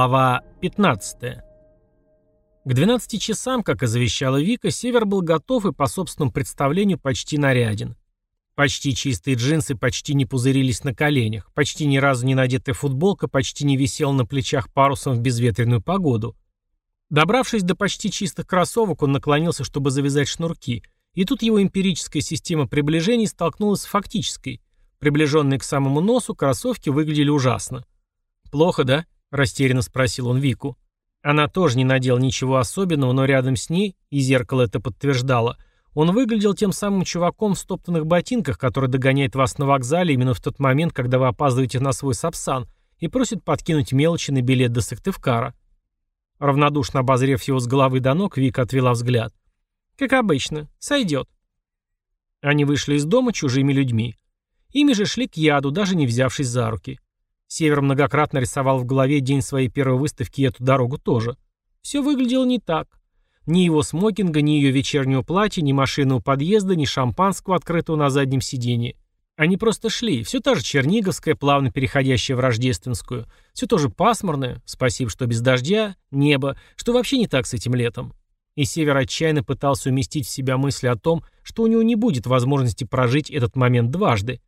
Глава 15. К 12 часам, как и завещала Вика, Север был готов и по собственному представлению почти наряден. Почти чистые джинсы почти не пузырились на коленях, почти ни разу не надетая футболка почти не висела на плечах парусом в безветренную погоду. Добравшись до почти чистых кроссовок, он наклонился, чтобы завязать шнурки, и тут его эмпирическая система приближений столкнулась с фактической. Приближенные к самому носу, кроссовки выглядели ужасно. «Плохо, да?» — растерянно спросил он Вику. Она тоже не надела ничего особенного, но рядом с ней, и зеркало это подтверждало, он выглядел тем самым чуваком в стоптанных ботинках, который догоняет вас на вокзале именно в тот момент, когда вы опаздываете на свой сапсан, и просит подкинуть мелочи на билет до Сыктывкара. Равнодушно обозрев его с головы до ног, Вика отвела взгляд. «Как обычно. Сойдет». Они вышли из дома чужими людьми. Ими же шли к яду, даже не взявшись за руки. Север многократно рисовал в голове день своей первой выставки и эту дорогу тоже. Все выглядело не так. Ни его смокинга, ни ее вечернего платья, ни машины у подъезда, ни шампанского, открытого на заднем сиденье. Они просто шли. Все та же Черниговская, плавно переходящая в Рождественскую. Все тоже пасмурное, спасибо, что без дождя, небо, что вообще не так с этим летом. И Север отчаянно пытался уместить в себя мысли о том, что у него не будет возможности прожить этот момент дважды.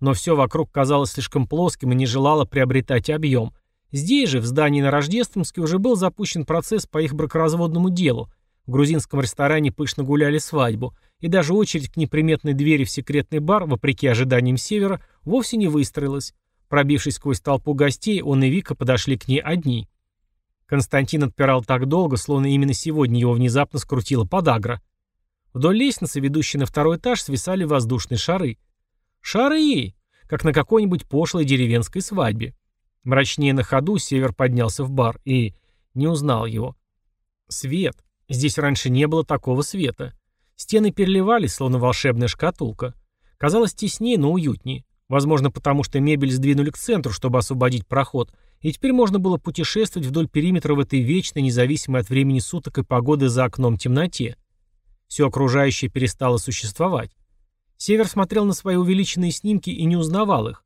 Но все вокруг казалось слишком плоским и не желало приобретать объем. Здесь же, в здании на Рождественске, уже был запущен процесс по их бракоразводному делу. В грузинском ресторане пышно гуляли свадьбу, и даже очередь к неприметной двери в секретный бар, вопреки ожиданиям Севера, вовсе не выстроилась. Пробившись сквозь толпу гостей, он и Вика подошли к ней одни. Константин отпирал так долго, словно именно сегодня его внезапно скрутила подагра. Вдоль лестницы, ведущей на второй этаж, свисали воздушные шары. Шары! Как на какой-нибудь пошлой деревенской свадьбе. Мрачнее на ходу Север поднялся в бар и не узнал его. Свет. Здесь раньше не было такого света. Стены переливались, словно волшебная шкатулка. Казалось теснее, но уютнее. Возможно, потому что мебель сдвинули к центру, чтобы освободить проход, и теперь можно было путешествовать вдоль периметра в этой вечной, независимой от времени суток и погоды за окном темноте. Все окружающее перестало существовать. Север смотрел на свои увеличенные снимки и не узнавал их.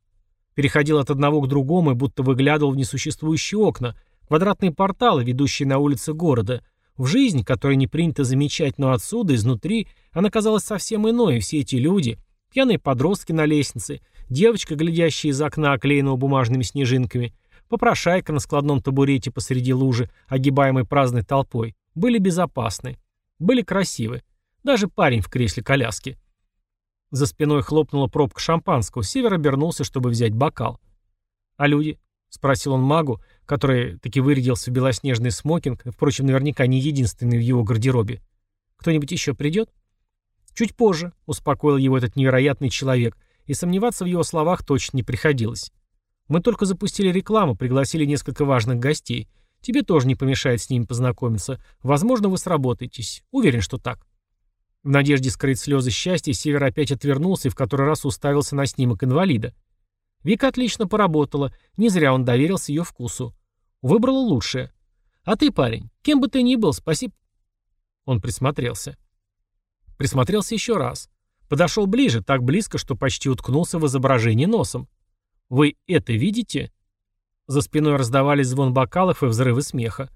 Переходил от одного к другому и будто выглядывал в несуществующие окна, квадратные порталы, ведущие на улицы города. В жизнь, которую не принято замечать, но отсюда, изнутри, она казалась совсем иной, и все эти люди, пьяные подростки на лестнице, девочка, глядящая из окна, оклеенного бумажными снежинками, попрошайка на складном табурете посреди лужи, огибаемой праздной толпой, были безопасны, были красивы. Даже парень в кресле коляски. За спиной хлопнула пробка шампанского. Север обернулся, чтобы взять бокал. «А люди?» — спросил он магу, который таки вырядился в белоснежный смокинг, впрочем, наверняка не единственный в его гардеробе. «Кто-нибудь еще придет?» «Чуть позже», — успокоил его этот невероятный человек, и сомневаться в его словах точно не приходилось. «Мы только запустили рекламу, пригласили несколько важных гостей. Тебе тоже не помешает с ними познакомиться. Возможно, вы сработаетесь. Уверен, что так». В надежде скрыть слезы счастья, Север опять отвернулся и в который раз уставился на снимок инвалида. Вика отлично поработала, не зря он доверился ее вкусу. Выбрала лучшее. А ты, парень, кем бы ты ни был, спасибо. Он присмотрелся. Присмотрелся еще раз. Подошел ближе, так близко, что почти уткнулся в изображение носом. «Вы это видите?» За спиной раздавались звон бокалов и взрывы смеха.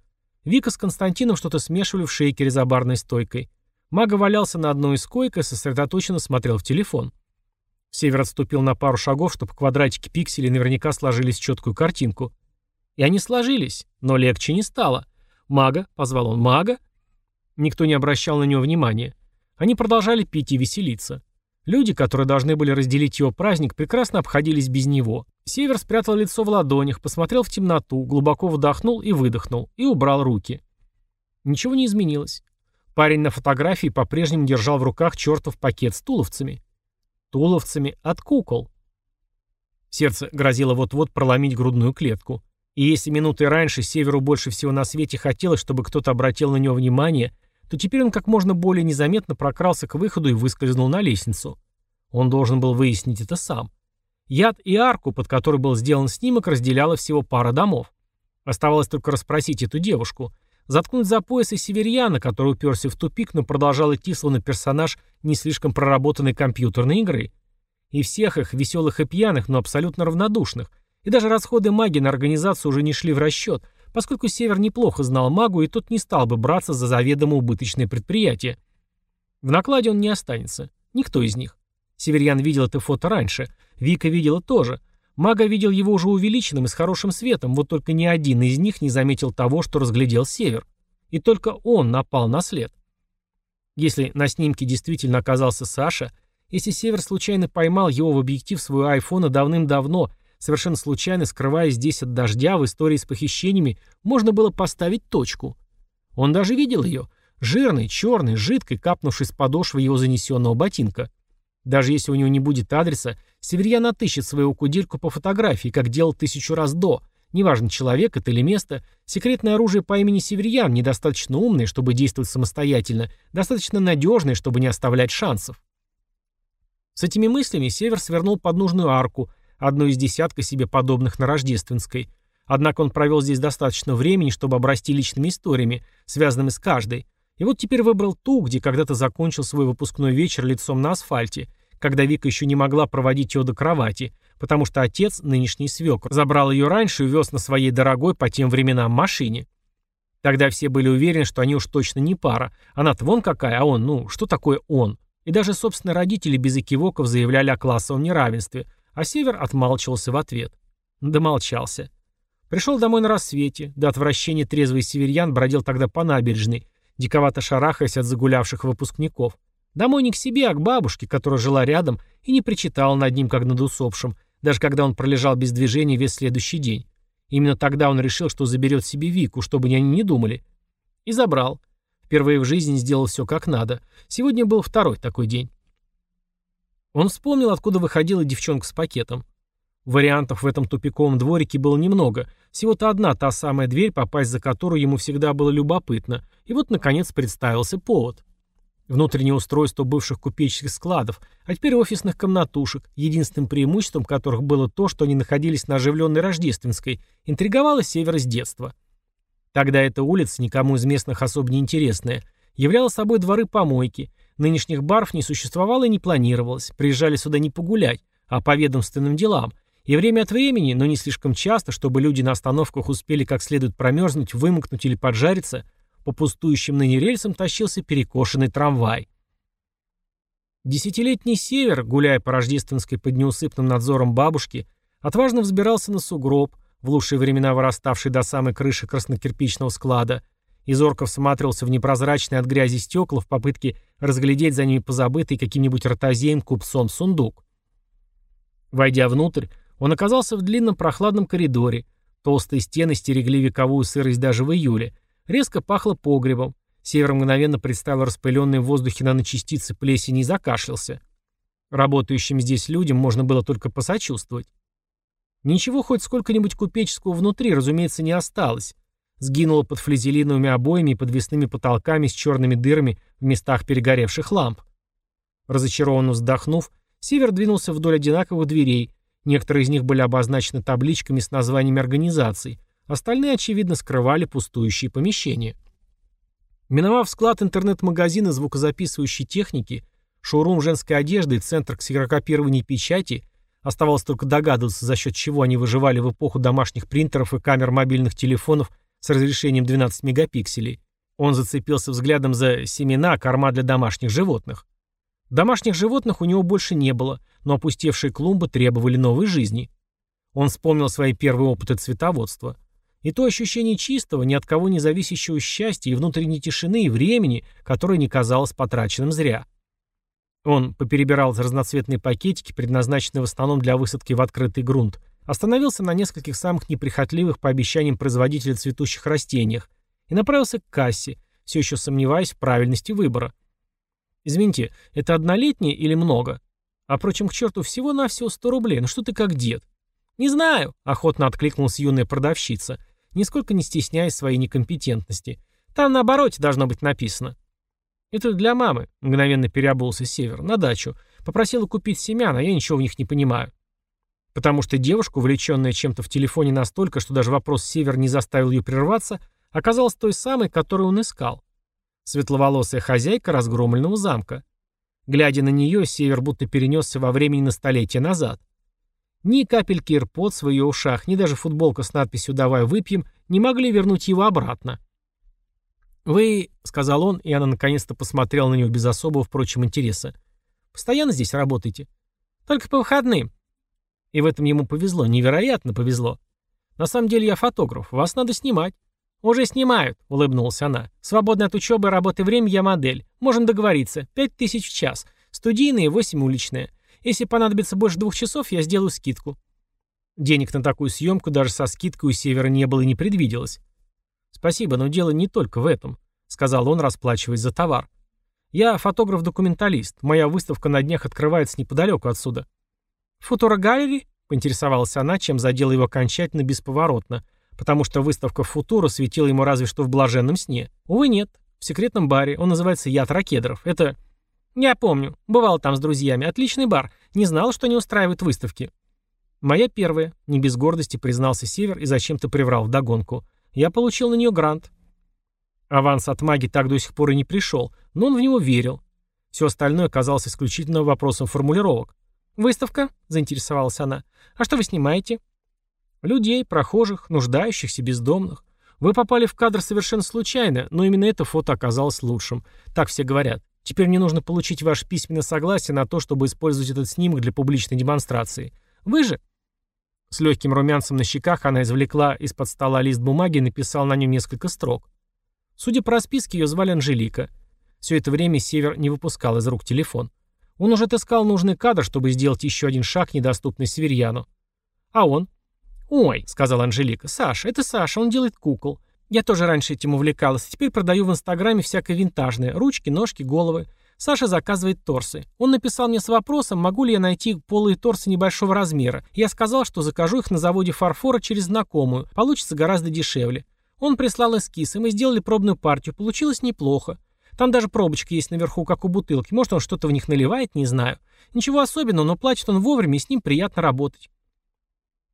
Вика с Константином что-то смешивали в шейкере за барной стойкой. Мага валялся на одной из коек и сосредоточенно смотрел в телефон. Север отступил на пару шагов, чтобы квадратики пикселей наверняка сложились в четкую картинку. И они сложились, но легче не стало. «Мага», — позвал он, «мага». Никто не обращал на него внимания. Они продолжали пить и веселиться. Люди, которые должны были разделить его праздник, прекрасно обходились без него. Север спрятал лицо в ладонях, посмотрел в темноту, глубоко вдохнул и выдохнул, и убрал руки. Ничего не изменилось. Парень на фотографии по-прежнему держал в руках чертов пакет с туловцами. Туловцами от кукол. Сердце грозило вот-вот проломить грудную клетку. И если минуты раньше Северу больше всего на свете хотелось, чтобы кто-то обратил на него внимание, то теперь он как можно более незаметно прокрался к выходу и выскользнул на лестницу. Он должен был выяснить это сам. Яд и арку, под которой был сделан снимок, разделяла всего пара домов. Оставалось только расспросить эту девушку — Заткнуть за пояс и северьяна, который уперся в тупик, но продолжал идти словно персонаж не слишком проработанной компьютерной игры. И всех их, веселых и пьяных, но абсолютно равнодушных. И даже расходы магии на организацию уже не шли в расчет, поскольку Север неплохо знал магу, и тот не стал бы браться за заведомо убыточное предприятие. В накладе он не останется. Никто из них. Северьян видел это фото раньше. Вика видела тоже. Мага видел его уже увеличенным и с хорошим светом, вот только ни один из них не заметил того, что разглядел Север. И только он напал на след. Если на снимке действительно оказался Саша, если Север случайно поймал его в объектив своего айфона давным-давно, совершенно случайно скрываясь здесь от дождя в истории с похищениями, можно было поставить точку. Он даже видел ее. Жирной, черной, жидкой, капнувшей с подошвы его занесенного ботинка. Даже если у него не будет адреса, Северьян отыщет своего кудельку по фотографии, как делал тысячу раз до. Неважно, человек это или место, секретное оружие по имени Северьян недостаточно умное, чтобы действовать самостоятельно, достаточно надежное, чтобы не оставлять шансов. С этими мыслями Север свернул под нужную арку, одну из десятка себе подобных на Рождественской. Однако он провел здесь достаточно времени, чтобы обрасти личными историями, связанными с каждой. И вот теперь выбрал ту, где когда-то закончил свой выпускной вечер лицом на асфальте, когда Вика еще не могла проводить ее до кровати, потому что отец, нынешний свекр, забрал ее раньше и увез на своей дорогой по тем временам машине. Тогда все были уверены, что они уж точно не пара. Она-то вон какая, а он, ну, что такое он? И даже собственные родители без экивоков заявляли о классовом неравенстве, а Север отмалчивался в ответ. Домолчался. Пришел домой на рассвете, до отвращения трезвый северьян бродил тогда по набережной, диковато шарахаясь от загулявших выпускников. Домой не к себе, а к бабушке, которая жила рядом и не причитала над ним, как над усопшим, даже когда он пролежал без движения весь следующий день. Именно тогда он решил, что заберет себе Вику, чтобы они не думали. И забрал. Впервые в жизни сделал все как надо. Сегодня был второй такой день. Он вспомнил, откуда выходила девчонка с пакетом. Вариантов в этом тупиковом дворике было немного. Всего-то одна та самая дверь, попасть за которую ему всегда было любопытно. И вот, наконец, представился повод. Внутреннее устройство бывших купеческих складов, а теперь офисных комнатушек, единственным преимуществом которых было то, что они находились на оживленной Рождественской, интриговало Север с детства. Тогда эта улица, никому из местных особо не интересная, являла собой дворы-помойки. Нынешних баров не существовало и не планировалось, приезжали сюда не погулять, а по ведомственным делам. И время от времени, но не слишком часто, чтобы люди на остановках успели как следует промерзнуть, вымокнуть или поджариться, по пустующим ныне рельсам тащился перекошенный трамвай. Десятилетний север, гуляя по рождественской под неусыпным надзором бабушки, отважно взбирался на сугроб, в лучшие времена выраставший до самой крыши краснокирпичного склада, и зорко всматривался в непрозрачные от грязи стекла в попытке разглядеть за ними позабытый каким-нибудь ротозеем купцом сундук. Войдя внутрь, он оказался в длинном прохладном коридоре. Толстые стены стерегли вековую сырость даже в июле, Резко пахло погребом. Север мгновенно представил распыленные в воздухе наночастицы плесени и закашлялся. Работающим здесь людям можно было только посочувствовать. Ничего хоть сколько-нибудь купеческого внутри, разумеется, не осталось. Сгинуло под флизелиновыми обоями и подвесными потолками с черными дырами в местах перегоревших ламп. Разочарованно вздохнув, Север двинулся вдоль одинаковых дверей. Некоторые из них были обозначены табличками с названиями организаций, Остальные, очевидно, скрывали пустующие помещения. Миновав склад интернет-магазина звукозаписывающей техники, шоурум женской одежды и центр ксерокопирования печати, оставалось только догадываться, за счет чего они выживали в эпоху домашних принтеров и камер мобильных телефонов с разрешением 12 мегапикселей. Он зацепился взглядом за семена, корма для домашних животных. Домашних животных у него больше не было, но опустевшие клумбы требовали новой жизни. Он вспомнил свои первые опыты цветоводства. И то ощущение чистого, ни от кого не зависящего счастья и внутренней тишины и времени, которое не казалось потраченным зря. Он поперебирал разноцветные пакетики, предназначенные в основном для высадки в открытый грунт, остановился на нескольких самых неприхотливых по обещаниям производителя цветущих растениях и направился к кассе, все еще сомневаясь в правильности выбора. Извините, это однолетнее или много? А впрочем, к черту всего-навсего 100 рублей, ну что ты как дед? Не знаю, охотно откликнулась юная продавщица – нисколько не стесняясь своей некомпетентности. Там на обороте должно быть написано. «Это для мамы», — мгновенно переобулся Север, — «на дачу. Попросила купить семян, а я ничего в них не понимаю». Потому что девушка, увлеченная чем-то в телефоне настолько, что даже вопрос Север не заставил ее прерваться, оказалась той самой, которую он искал. Светловолосая хозяйка разгромленного замка. Глядя на нее, Север будто перенесся во времени на столетия назад. Ни капельки AirPods в ее ушах, ни даже футболка с надписью «Давай выпьем» не могли вернуть его обратно. «Вы», — сказал он, и она наконец-то посмотрела на него без особого, впрочем, интереса, — «постоянно здесь работаете?» «Только по выходным». И в этом ему повезло, невероятно повезло. «На самом деле я фотограф, вас надо снимать». «Уже снимают», — улыбнулась она. «Свободное от учебы и работы время я модель. Можем договориться. Пять тысяч в час. Студийные, восемь уличные. Если понадобится больше двух часов, я сделаю скидку». Денег на такую съемку даже со скидкой у Севера не было и не предвиделось. «Спасибо, но дело не только в этом», — сказал он, расплачиваясь за товар. «Я фотограф-документалист. Моя выставка на днях открывается неподалеку отсюда». «Футурогалери?» — поинтересовалась она, чем задела его окончательно бесповоротно, потому что выставка Футура светила ему разве что в блаженном сне. Увы, нет. В секретном баре. Он называется «Яд Ракедров». Это «Я помню. Бывал там с друзьями. Отличный бар. Не знал, что они устраивают выставки». «Моя первая», — не без гордости признался Север и зачем-то приврал вдогонку. «Я получил на нее грант». Аванс от маги так до сих пор и не пришел, но он в него верил. Все остальное казалось исключительно вопросом формулировок. «Выставка?» — заинтересовалась она. «А что вы снимаете?» «Людей, прохожих, нуждающихся, бездомных. Вы попали в кадр совершенно случайно, но именно это фото оказалось лучшим. Так все говорят. Теперь мне нужно получить ваше письменное согласие на то, чтобы использовать этот снимок для публичной демонстрации. Вы же...» С легким румянцем на щеках она извлекла из-под стола лист бумаги и написала на нем несколько строк. Судя по расписке, ее звали Анжелика. Все это время Север не выпускал из рук телефон. Он уже отыскал нужный кадр, чтобы сделать еще один шаг, недоступный Северьяну. А он? «Ой», — сказала Анжелика, — «Саша, это Саша, он делает кукол. Я тоже раньше этим увлекалась, теперь продаю в Инстаграме всякое винтажное. Ручки, ножки, головы. Саша заказывает торсы. Он написал мне с вопросом, могу ли я найти полые торсы небольшого размера. Я сказал, что закажу их на заводе фарфора через знакомую. Получится гораздо дешевле. Он прислал эскиз, и мы сделали пробную партию. Получилось неплохо. Там даже пробочка есть наверху, как у бутылки. Может, он что-то в них наливает, не знаю. Ничего особенного, но платит он вовремя, и с ним приятно работать.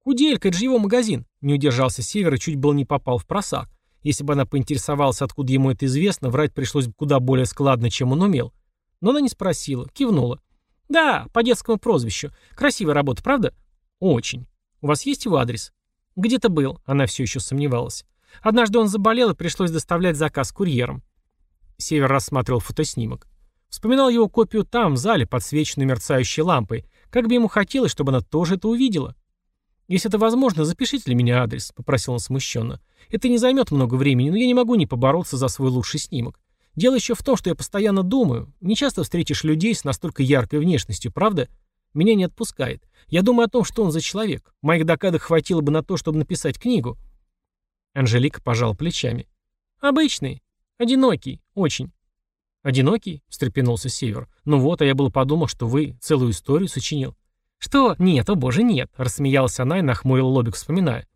«Куделька, это же его магазин», — не удержался Север и чуть был не попал в просак. Если бы она поинтересовалась, откуда ему это известно, врать пришлось бы куда более складно, чем он умел. Но она не спросила, кивнула. «Да, по детскому прозвищу. Красивая работа, правда?» «Очень. У вас есть его адрес?» «Где-то был», — она все еще сомневалась. «Однажды он заболел, и пришлось доставлять заказ курьером». Север рассматривал фотоснимок. Вспоминал его копию там, в зале, подсвеченную мерцающей лампой. Как бы ему хотелось, чтобы она тоже это увидела. «Если это возможно, запишите для меня адрес», — попросил он смущенно. «Это не займет много времени, но я не могу не побороться за свой лучший снимок. Дело еще в том, что я постоянно думаю. Не часто встретишь людей с настолько яркой внешностью, правда? Меня не отпускает. Я думаю о том, что он за человек. Моих докадок хватило бы на то, чтобы написать книгу». Анжелика пожал плечами. «Обычный. Одинокий. Очень». «Одинокий?» — встрепенулся Север. «Ну вот, а я был подумал, что вы целую историю сочинил». «Что? Нет, о боже, нет», — рассмеялась она и нахмурила лобик, вспоминая.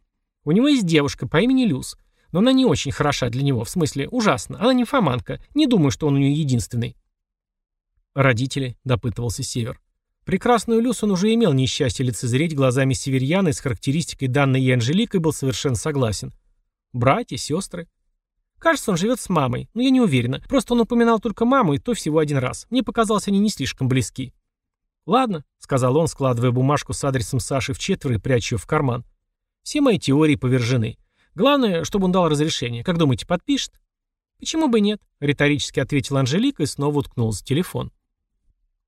«У него есть девушка по имени Люс, но она не очень хороша для него, в смысле, ужасно. Она не фаманка, не думаю, что он у нее единственный». «Родители», — допытывался Север. Прекрасную Люс он уже имел несчастье лицезреть глазами северьяна с характеристикой, данной ей Анжеликой, был совершенно согласен. «Братья, сестры?» Кажется, он живет с мамой, но я не уверена. Просто он упоминал только маму, и то всего один раз. Мне показалось, они не слишком близки. «Ладно», — сказал он, складывая бумажку с адресом Саши в четверо и пряча ее в карман. «Все мои теории повержены. Главное, чтобы он дал разрешение. Как думаете, подпишет?» «Почему бы нет?» — риторически ответила Анжелика и снова уткнулась в телефон.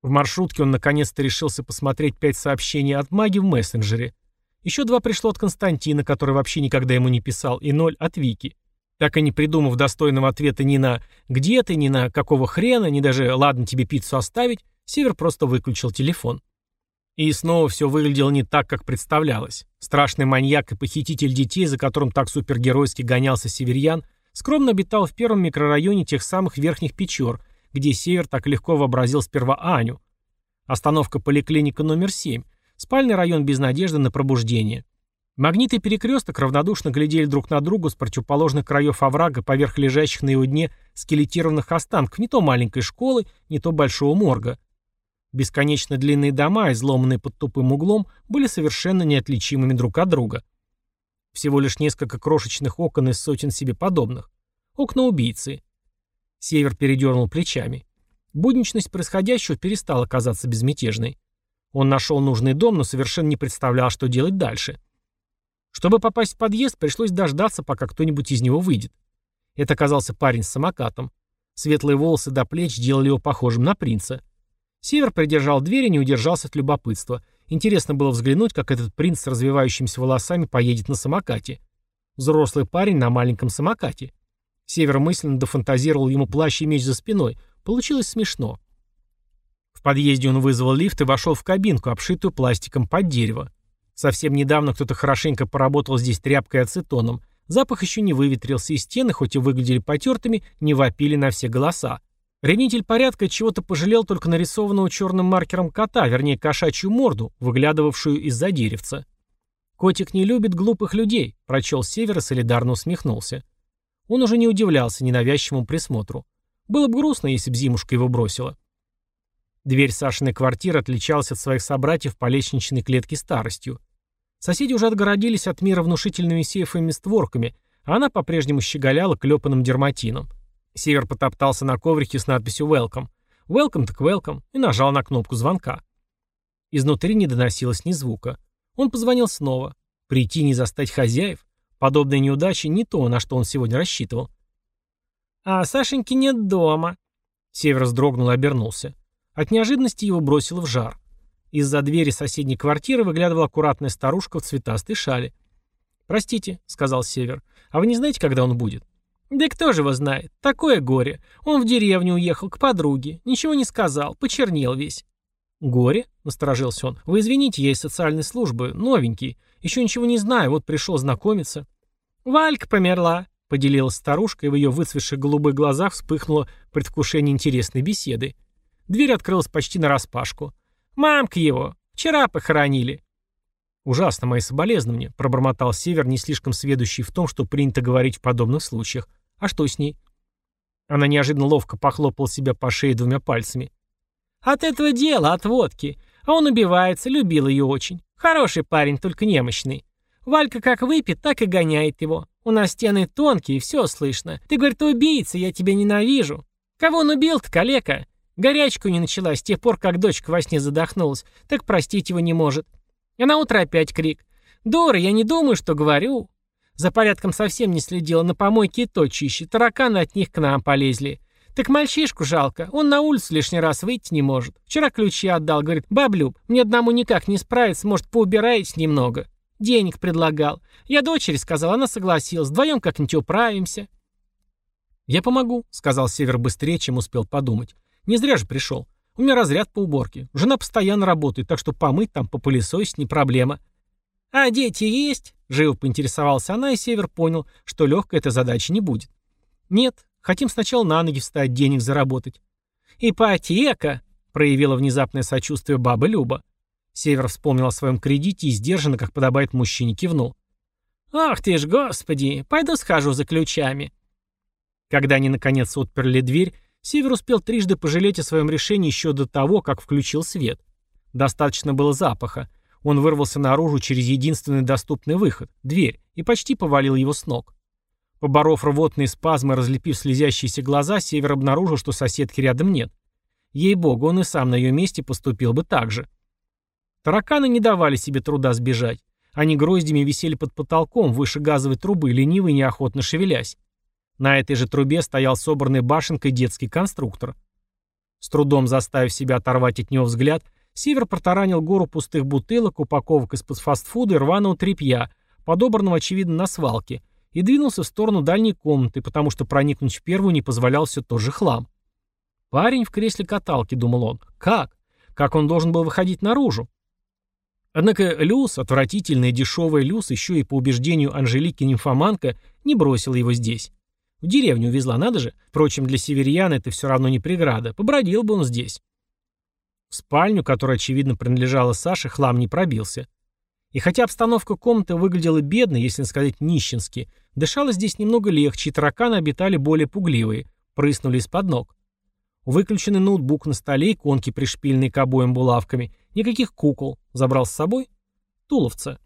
В маршрутке он наконец-то решился посмотреть пять сообщений от маги в мессенджере. Еще два пришло от Константина, который вообще никогда ему не писал, и ноль от Вики. Так и не придумав достойного ответа ни на «где ты», ни на «какого хрена», ни даже «ладно тебе пиццу оставить», Север просто выключил телефон. И снова все выглядело не так, как представлялось. Страшный маньяк и похититель детей, за которым так супергеройски гонялся Северьян, скромно обитал в первом микрорайоне тех самых Верхних Печор, где Север так легко вообразил сперва Аню. Остановка поликлиника номер 7, спальный район без надежды на пробуждение. Магнит и перекресток равнодушно глядели друг на друга с противоположных краев оврага поверх лежащих на его дне скелетированных останков не то маленькой школы, не то большого морга. Бесконечно длинные дома, изломанные под тупым углом, были совершенно неотличимыми друг от друга. Всего лишь несколько крошечных окон из сотен себе подобных. Окна убийцы. Север передернул плечами. Будничность происходящего перестала казаться безмятежной. Он нашел нужный дом, но совершенно не представлял, что делать дальше. Чтобы попасть в подъезд, пришлось дождаться, пока кто-нибудь из него выйдет. Это оказался парень с самокатом. Светлые волосы до плеч делали его похожим на принца. Север придержал дверь и не удержался от любопытства. Интересно было взглянуть, как этот принц с развивающимися волосами поедет на самокате. Взрослый парень на маленьком самокате. Север мысленно дофантазировал ему плащ и меч за спиной. Получилось смешно. В подъезде он вызвал лифт и вошел в кабинку, обшитую пластиком под дерево. Совсем недавно кто-то хорошенько поработал здесь тряпкой и ацетоном. Запах еще не выветрился, и стены, хоть и выглядели потертыми, не вопили на все голоса. Ревнитель порядка чего-то пожалел только нарисованного черным маркером кота, вернее кошачью морду, выглядывавшую из-за деревца. «Котик не любит глупых людей», — прочел Север и солидарно усмехнулся. Он уже не удивлялся ненавязчивому присмотру. Было бы грустно, если б зимушка его бросила. Дверь Сашиной квартиры отличалась от своих собратьев по лестничной клетке старостью. Соседи уже отгородились от мира внушительными сейфами створками, а она по-прежнему щеголяла клепанным дерматином. Север потоптался на коврике с надписью «Welcome». «Welcome» так «Welcome» и нажал на кнопку звонка. Изнутри не доносилось ни звука. Он позвонил снова. Прийти не застать хозяев. Подобные неудачи не то, на что он сегодня рассчитывал. «А Сашеньки нет дома». Север вздрогнул и обернулся. От неожиданности его бросило в жар. Из-за двери соседней квартиры выглядывала аккуратная старушка в цветастой шале. «Простите», — сказал Север, — «а вы не знаете, когда он будет?» «Да кто же его знает? Такое горе. Он в деревню уехал, к подруге. Ничего не сказал, почернел весь». «Горе?» — насторожился он. «Вы извините, я из социальной службы, новенький. Еще ничего не знаю, вот пришел знакомиться». «Валька померла», — поделилась старушка, и в ее выцветших голубых глазах вспыхнуло предвкушение интересной беседы. Дверь открылась почти нараспашку. «Мамка его! Вчера похоронили!» «Ужасно мои соболезнования», — пробормотал Север, не слишком сведущий в том, что принято говорить в подобных случаях. «А что с ней?» Она неожиданно ловко похлопала себя по шее двумя пальцами. «От этого дела, от водки. А он убивается, любил ее очень. Хороший парень, только немощный. Валька как выпьет, так и гоняет его. У нас стены тонкие, все слышно. Ты, говорит, убийца, я тебя ненавижу. Кого он убил-то, калека? Горячку не началась с тех пор, как дочка во сне задохнулась, так простить его не может. А на утро опять крик. «Дора, я не думаю, что говорю». За порядком совсем не следила, на помойке и то чище, тараканы от них к нам полезли. Так мальчишку жалко, он на улицу лишний раз выйти не может. Вчера ключи отдал, говорит, баблюб, мне одному никак не справиться, может, поубираете немного. Денег предлагал. Я дочери сказал, она согласилась, вдвоем как-нибудь управимся. «Я помогу», — сказал Север быстрее, чем успел подумать. Не зря же пришел. У меня разряд по уборке. Жена постоянно работает, так что помыть там, попылесосить не проблема. А дети есть? Живо поинтересовался она, и Север понял, что легкой эта задача не будет. Нет, хотим сначала на ноги встать, денег заработать. Ипотека, проявила внезапное сочувствие баба Люба. Север вспомнил о своем кредите и сдержанно, как подобает мужчине, кивнул. «Ах ты ж, господи, пойду схожу за ключами». Когда они наконец отперли дверь, Север успел трижды пожалеть о своем решении еще до того, как включил свет. Достаточно было запаха. Он вырвался наружу через единственный доступный выход – дверь, и почти повалил его с ног. Поборов рвотные спазмы, разлепив слезящиеся глаза, Север обнаружил, что соседки рядом нет. Ей-богу, он и сам на ее месте поступил бы так же. Тараканы не давали себе труда сбежать. Они гроздями висели под потолком, выше газовой трубы, ленивые и неохотно шевелясь. На этой же трубе стоял собранный башенкой детский конструктор. С трудом заставив себя оторвать от него взгляд, Север протаранил гору пустых бутылок, упаковок из-под фастфуда и рваного тряпья, подобранного, очевидно, на свалке, и двинулся в сторону дальней комнаты, потому что проникнуть в первую не позволял все тот же хлам. «Парень в кресле каталки», — думал он. «Как? Как он должен был выходить наружу?» Однако Люс, отвратительная дешевая Люс, еще и по убеждению Анжелики Нимфоманка, не бросил его здесь. В деревню увезла, надо же. Впрочем, для северьяна это все равно не преграда. Побродил бы он здесь. В спальню, которая, очевидно, принадлежала Саше, хлам не пробился. И хотя обстановка комнаты выглядела бедно, если не сказать нищенски, дышалось здесь немного легче, и тараканы обитали более пугливые, прыснули из-под ног. Выключенный ноутбук на столе, иконки, пришпильные к обоим булавками, никаких кукол. Забрал с собой? Туловца.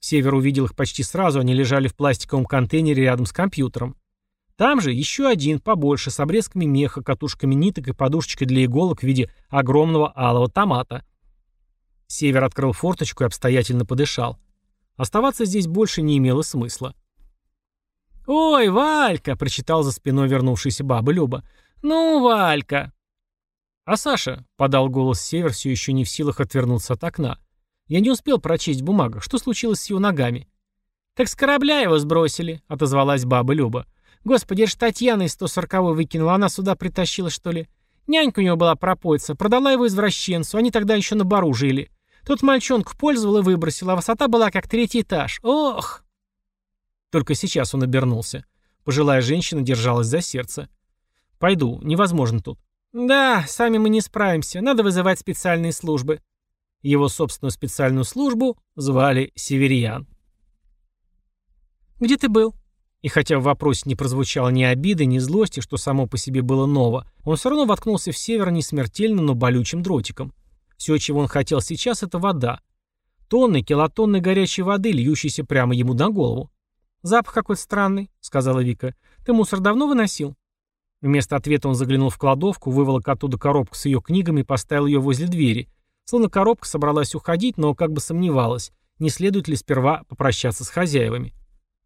Север увидел их почти сразу, они лежали в пластиковом контейнере рядом с компьютером. Там же еще один, побольше, с обрезками меха, катушками ниток и подушечкой для иголок в виде огромного алого томата. Север открыл форточку и обстоятельно подышал. Оставаться здесь больше не имело смысла. «Ой, Валька!» — прочитал за спиной вернувшаяся баба Люба. «Ну, Валька!» «А Саша?» — подал голос Север, все еще не в силах отвернуться от окна. «Я не успел прочесть бумагу. Что случилось с его ногами?» «Так с корабля его сбросили», — отозвалась баба Люба. «Господи, это ж Татьяна из 140-й выкинула. Она сюда притащила, что ли? Нянька у него была пропойца. Продала его извращенцу. Они тогда еще на бару жили. Тот мальчонку пользовал и выбросил, а высота была как третий этаж. Ох!» Только сейчас он обернулся. Пожилая женщина держалась за сердце. «Пойду. Невозможно тут. «Да, сами мы не справимся. Надо вызывать специальные службы». Его собственную специальную службу звали Северьян. «Где ты был?» И хотя в вопросе не прозвучало ни обиды, ни злости, что само по себе было ново, он все равно воткнулся в север не смертельно, но болючим дротиком. Все, чего он хотел сейчас, это вода. Тонны, килотонны горячей воды, льющейся прямо ему на голову. «Запах какой-то странный», — сказала Вика. «Ты мусор давно выносил?» Вместо ответа он заглянул в кладовку, выволок оттуда коробку с ее книгами и поставил ее возле двери. Словно коробка собралась уходить, но как бы сомневалась, не следует ли сперва попрощаться с хозяевами.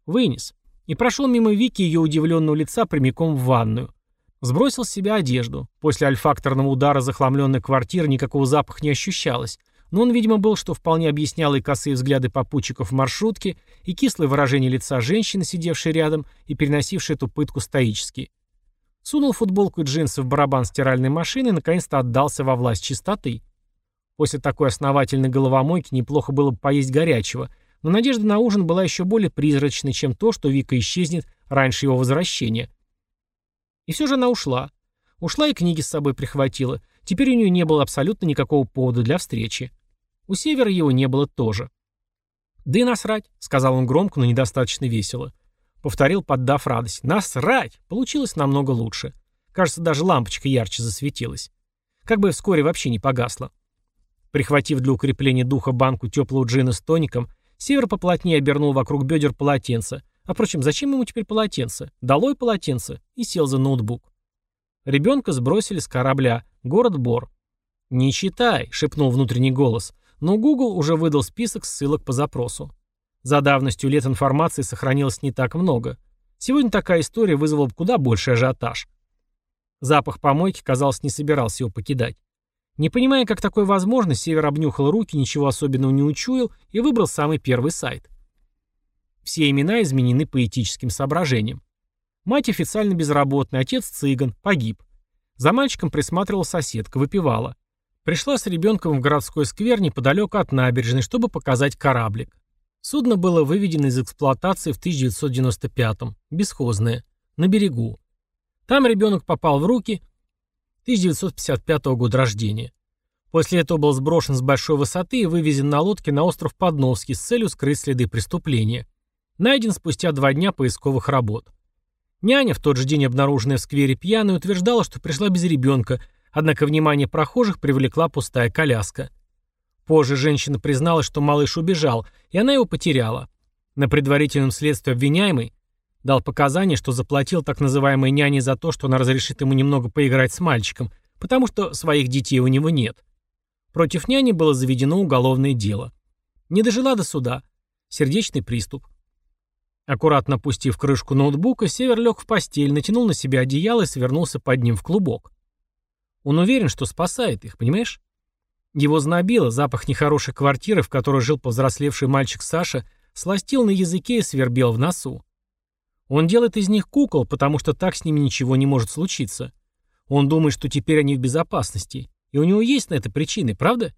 Вынес. И прошел мимо Вики ее удивленного лица прямиком в ванную. Сбросил с себя одежду. После альфакторного удара захламленной квартиры никакого запаха не ощущалось. Но он, видимо, был, что вполне объясняло и косые взгляды попутчиков в маршрутке, и кислое выражение лица женщины, сидевшей рядом и переносившей эту пытку стоически. Сунул футболку и джинсы в барабан стиральной машины и наконец-то отдался во власть чистоты. После такой основательной головомойки неплохо было бы поесть горячего, но надежда на ужин была еще более призрачной, чем то, что Вика исчезнет раньше его возвращения. И все же она ушла. Ушла и книги с собой прихватила. Теперь у нее не было абсолютно никакого повода для встречи. У Севера его не было тоже. «Да и насрать», — сказал он громко, но недостаточно весело. Повторил, поддав радость. «Насрать!» Получилось намного лучше. Кажется, даже лампочка ярче засветилась. Как бы вскоре вообще не погасла. Прихватив для укрепления духа банку теплого джина с тоником, Север поплотнее обернул вокруг бедер полотенце. А впрочем, зачем ему теперь полотенце? Долой полотенце. И сел за ноутбук. Ребенка сбросили с корабля. Город Бор. «Не читай», — шепнул внутренний голос. Но Google уже выдал список ссылок по запросу. За давностью лет информации сохранилось не так много. Сегодня такая история вызвала бы куда больше ажиотаж. Запах помойки, казалось, не собирался его покидать. Не понимая, как такое возможно, Север обнюхал руки, ничего особенного не учуял и выбрал самый первый сайт. Все имена изменены по этическим соображениям. Мать официально безработная, отец цыган, погиб. За мальчиком присматривала соседка, выпивала. Пришла с ребенком в городской сквер неподалеку от набережной, чтобы показать кораблик. Судно было выведено из эксплуатации в 1995-м, бесхозное, на берегу. Там ребенок попал в руки 1955 года рождения. После этого был сброшен с большой высоты и вывезен на лодке на остров Подновский с целью скрыть следы преступления. Найден спустя два дня поисковых работ. Няня, в тот же день обнаруженная в сквере пьяной, утверждала, что пришла без ребенка, однако внимание прохожих привлекла пустая коляска – Позже женщина призналась, что малыш убежал, и она его потеряла. На предварительном следствии обвиняемый дал показания, что заплатил так называемой няне за то, что она разрешит ему немного поиграть с мальчиком, потому что своих детей у него нет. Против няни было заведено уголовное дело. Не дожила до суда. Сердечный приступ. Аккуратно опустив крышку ноутбука, Север лег в постель, натянул на себя одеяло и свернулся под ним в клубок. Он уверен, что спасает их, понимаешь? Его знобило, запах нехорошей квартиры, в которой жил повзрослевший мальчик Саша, сластил на языке и свербел в носу. Он делает из них кукол, потому что так с ними ничего не может случиться. Он думает, что теперь они в безопасности. И у него есть на это причины, правда?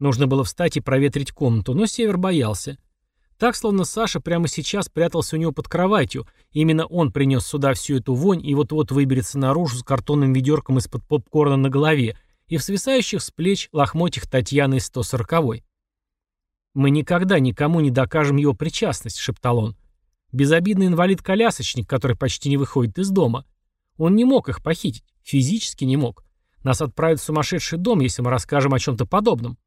Нужно было встать и проветрить комнату, но Север боялся. Так, словно Саша прямо сейчас прятался у него под кроватью, именно он принес сюда всю эту вонь и вот-вот выберется наружу с картонным ведерком из-под попкорна на голове, и в свисающих с плеч лохмотьях Татьяны из 140-й. «Мы никогда никому не докажем его причастность», — шептал он. «Безобидный инвалид-колясочник, который почти не выходит из дома. Он не мог их похитить, физически не мог. Нас отправят в сумасшедший дом, если мы расскажем о чем-то подобном».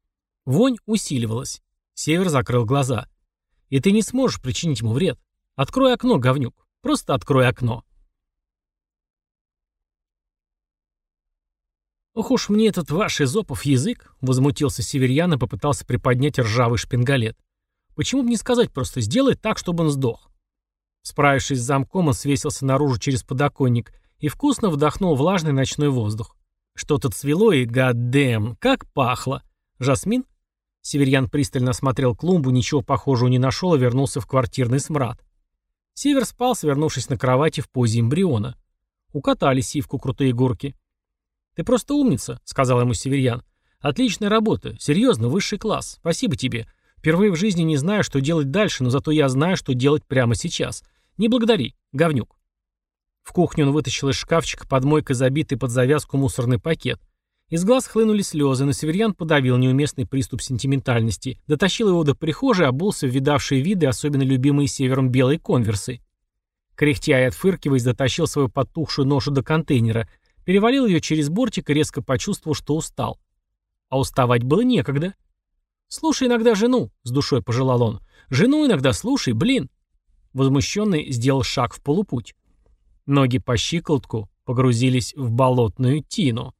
Вонь усиливалась. Север закрыл глаза. «И ты не сможешь причинить ему вред. Открой окно, говнюк. Просто открой окно». «Ох уж мне этот ваш изопов язык!» — возмутился Северьян и попытался приподнять ржавый шпингалет. «Почему бы не сказать просто «сделай так, чтобы он сдох»?» Справившись с замком, он свесился наружу через подоконник и вкусно вдохнул влажный ночной воздух. Что-то цвело и, гаддэм, как пахло. Жасмин? Северьян пристально осмотрел клумбу, ничего похожего не нашел и вернулся в квартирный смрад. Север спал, свернувшись на кровати в позе эмбриона. Укатали сивку крутые горки. «Ты просто умница», — сказал ему Северьян. «Отличная работа. Серьезно, высший класс. Спасибо тебе. Впервые в жизни не знаю, что делать дальше, но зато я знаю, что делать прямо сейчас. Не благодари, говнюк». В кухню он вытащил из шкафчика под мойкой забитый под завязку мусорный пакет. Из глаз хлынули слезы, но Северьян подавил неуместный приступ сентиментальности, дотащил его до прихожей, обулся в видавшие виды, особенно любимые севером белые конверсы. Кряхтя и отфыркиваясь, дотащил свою потухшую ношу до контейнера, перевалил ее через бортик и резко почувствовал, что устал. А уставать было некогда. «Слушай иногда жену», — с душой пожелал он. «Жену иногда слушай, блин». Возмущенный сделал шаг в полупуть. Ноги по щиколотку погрузились в болотную тину.